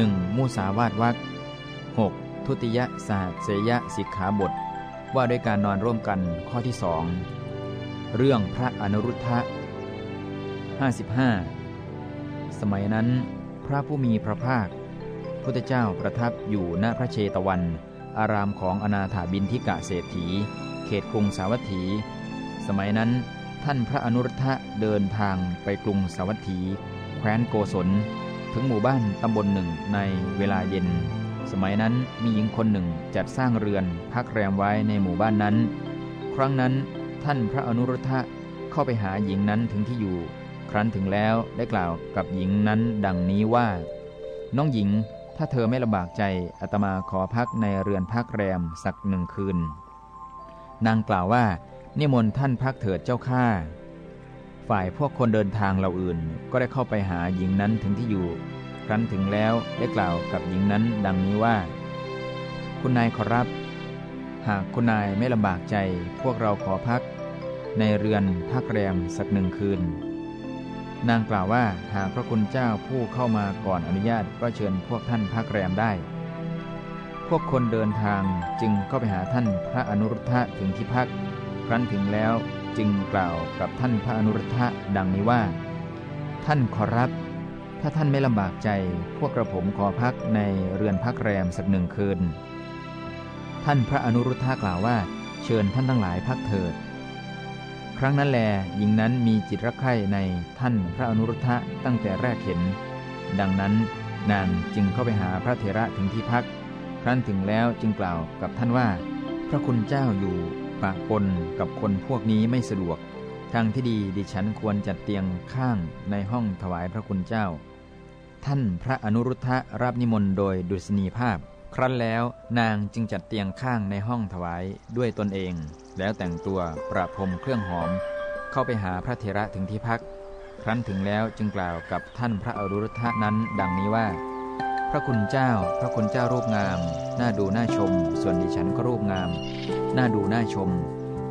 1. มุสาวาทวัก 6. ทุติยสหัสยสิกขาบท ว่าด้วยการนอนร่วมกันข้อที่สองเรื่องพระอนุรุทธะ55 สมัยนั้น พระผู้มีพระภาค พุทธเจ้าประทับอยู่ณพระเชตวัน อารามของอนาถาบินทิกะเศรษฐี เขตกรุงสาวัตถี สมัยนั้นท่านพระอนุรุทธะเดินทางไปกรุงสาวัตถี แคว้นโกศล ถึงหมู่บ้านตำบลหนึ่งในเวลาเย็น สมัยนั้นมีหญิงคนหนึ่งจัดสร้างเรือนพักแรมไว้ในหมู่บ้านนั้น ครั้งนั้นท่านพระอนุรุทธะเข้าไปหาหญิงนั้นถึงที่อยู่ ครั้นถึงแล้วได้กล่าวกับหญิงนั้นดังนี้ว่า น้องหญิงถ้าเธอไม่ลำบากใจอาตมาขอพักในเรือนพักแรมสักหนึ่งคืน นางกล่าวว่านิมนต์ท่านพักเถิดเจ้าข้า ฝ่ายพวกคนเดินทางเหล่าอื่น ก็ได้เข้าไปหาหญิงนั้นถึงที่อยู่ ครั้นถึงแล้วได้กล่าวกับหญิงนั้นดังนี้ว่า คุณนายขอรับ หากคุณนายไม่ลำบากใจ พวกเราขอพัก ในเรือนพักแรมสักหนึ่งคืน นางกล่าวว่าหากพระคุณเจ้าผู้เข้ามาก่อนอนุญาตก็เชิญพวกท่านพักแรมได้ พวกคนเดินทางจึงเข้าไปหาท่านพระอนุรุทธะถึงที่พัก ครั้นถึงแล้ว จึงกล่าวกับท่านพระอนุรุทธะดังนี้ว่า ท่านขอรับ ถ้าท่านไม่ลำบากใจพวกกระผมขอพักในเรือนพักแรมสักหนึ่งคืน ท่านพระอนุรุทธะกล่าวว่า เชิญท่านทั้งหลายพักเถิด ครั้งนั้นแลหญิงนั้นมีจิตรักใคร่ในท่านพระอนุรุทธะตั้งแต่แรกเห็น ดังนั้นนางจึงเข้าไปหาพระเถระถึงที่พัก ครั้นถึงแล้วจึงกล่าวกับท่านว่า พระคุณเจ้าอยู่ ปะปนกับคนพวกนี้ไม่สะดวก ทางที่ดีดิฉันควรจัดเตียงข้างในห้องถวายพระคุณเจ้า ท่านพระอนุรุทธะรับนิมนต์โดยดุษณีภาพ ครั้นแล้วนางจึงจัดเตียงข้างในห้องถวายด้วยตนเอง แล้วแต่งตัวประพรมเครื่องหอม เข้าไปหาพระเถระถึงที่พัก ครั้นถึงแล้วจึงกล่าวกับท่านพระอนุรุทธะนั้น ดังนี้ว่า พระคุณเจ้า พระคุณเจ้ารูปงาม น่าดูน่าชม ส่วนดิฉันก็รูปงาม น่าดูน่าชม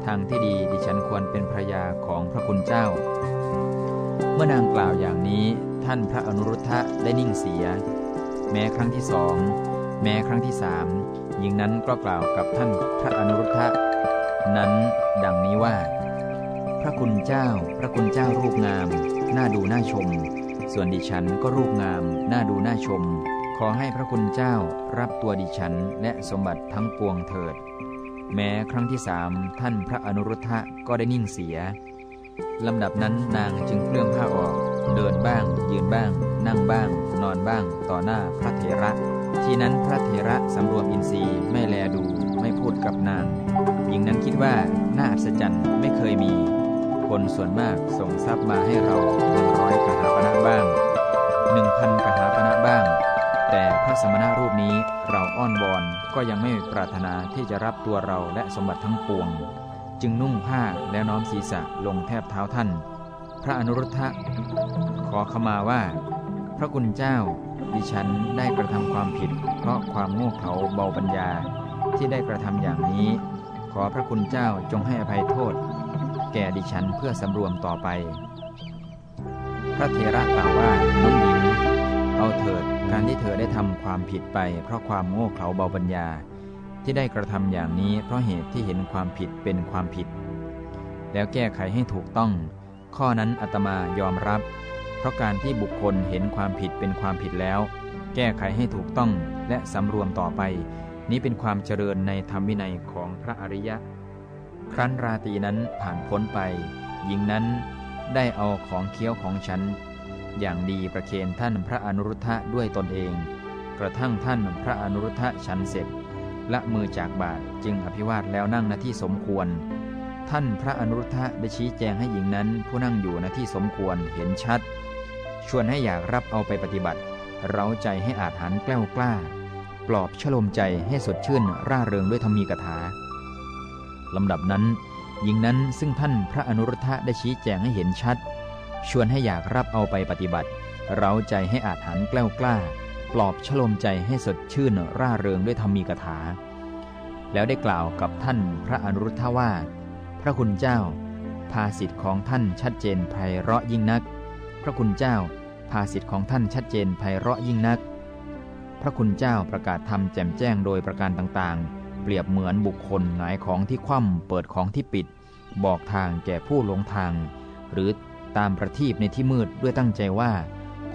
ทางที่ดีดิฉันควรเป็นภรยาของพระคุณเจ้า เมื่อนางกล่าวอย่างนี้ท่านพระอนุรุทธะได้นิ่งเสีย แม้ครั้งที่สอง แม้ครั้งที่สามหญิงนั้นก็กล่าวกับท่านพระอนุรุทธะนั้นดังนี้ว่า พระคุณเจ้า พระคุณเจ้ารูปงาม น่าดูน่าชม ส่วนดิฉันก็รูปงาม น่าดูน่าชม ขอให้พระคุณเจ้ารับตัวดิฉันและสมบัติทั้งปวงเถิด แม้ครั้งที่สามท่านพระอนุรุทธะก็ได้นิ่งเสียลำดับนั้นนางจึงเคลื่องผ้าออก เดินบ้าง ยืนบ้าง นั่งบ้าง นอนบ้าง ต่อหน้าพระเถระ ทีนั้นพระเถระสำรวมอินทรีย์ไม่แลดูไม่พูดกับนางหญิงนั้นคิดว่าน่าอัศจรรย์ไม่เคยมี คนส่วนมากส่งทรัพย์มาให้เราหนึ่งร้อยกหาปณะบ้างหนึ่งพันกหาปณะบ้าง แต่พระสมณะรูปนี้เราอ้อนวอนก็ยังไม่ปรารถนาที่จะรับตัวเราและสมบัติทั้งปวง จึงนุ่งผ้าแล้วน้อมศีรษะลงแทบเท้าท่าน พระอนุรุทธะขอขมาว่า พระคุณเจ้า ดิฉันได้กระทำความผิด เพราะความโง่เขลาเบาปัญญาที่ได้กระทำอย่างนี้ ขอพระคุณเจ้าจงให้อภัยโทษ แก่ดิฉันเพื่อสำรวมต่อไป พระเทระกล่าวว่าน้องหญิง ความผิดไป เพราะความโง่เขลาเบาปัญญา ที่ได้กระทำอย่างนี้ เพราะเหตุที่เห็นความผิดเป็นความผิด แล้วแก้ไขให้ถูกต้อง ข้อนั้นอาตมายอมรับ เพราะการที่บุคคลเห็นความผิดเป็นความผิดแล้ว แก้ไขให้ถูกต้องและสำรวมต่อไป นี้เป็นความเจริญในธรรมวินัยของพระอริยะ ครั้นราตรีนั้นผ่านพ้นไป หญิงนั้นได้เอาของเคี้ยวของฉันอย่างดีประเคนท่านพระอนุรุทธะด้วยตนเอง ระทั่งท่านพระอนุรุทธะฉันเสร็จละมือจากบาทจึงอภิวาทแล้วนั่งณที่สมควร ท่านพระอนุรุทธะได้ชี้แจงให้หญิงนั้น ผู้นั่งอยู่ณที่สมควรเห็นชัด ชวนให้อยากรับเอาไปปฏิบัติ เร้าใจให้อาจหันแกล้วกล้า ปลอบชโลมใจให้สดชื่นร่าเริงด้วยธรรมีกถาลำดับนั้น หญิงนั้นซึ่งท่านพระอนุรุทธะได้ชี้แจงให้เห็นชัด ชวนให้อยากรับเอาไปปฏิบัติ เร้าใจให้อาจหันแกล้วกล้า ปลอบชโลมใจให้สดชื่นร่าเริงด้วยธรรมีกถา แล้วได้กล่าวกับท่านพระอนุรุทธะว่า พระคุณเจ้า ภาสิทธิ์ของท่านชัดเจนไพเราะยิ่งนัก พระคุณเจ้า ภาสิทธิ์ของท่านชัดเจนไพเราะยิ่งนัก พระคุณเจ้าประกาศธรรมแจ่มแจ้งโดยประการต่างๆ เปรียบเหมือนบุคคลหงายของที่คว่ำเปิดของที่ปิด บอกทางแก่ผู้หลงทาง หรือตามประทีปในที่มืดด้วยตั้งใจว่า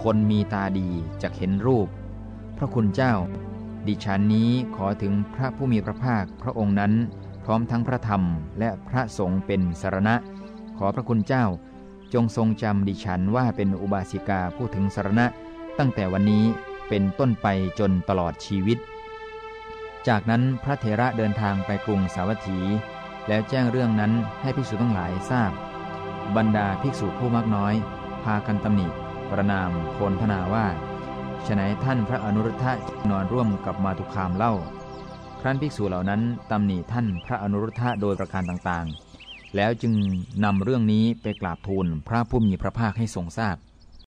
คนมีตาดีจะเห็นรูป พระคุณเจ้า ดิฉันนี้ขอถึงพระผู้มีพระภาคพระองค์นั้น พร้อมทั้งพระธรรมและพระสงฆ์เป็นสารณะ ขอพระคุณเจ้า จงทรงจำดิฉันว่าเป็นอุบาสิกาผู้ถึงสารณะ ตั้งแต่วันนี้เป็นต้นไปจนตลอดชีวิต จากนั้นพระเถระเดินทางไปกรุงสาวัตถี แล้วแจ้งเรื่องนั้นให้ภิกษุทั้งหลายทราบ บรรดาภิกษุผู้มากน้อย พากันตำหนิประนามโพลธนาว่า ฉนัยท่านพระอนุรุทธะนอนร่วมกับมาตุคามเล่า ครั้นภิกษุเหล่านั้นตำหนิท่านพระอนุรุทธะโดยประการต่างๆ แล้วจึงนำเรื่องนี้ไปกราบทูลพระผู้มีพระภาคให้ทรงทราบ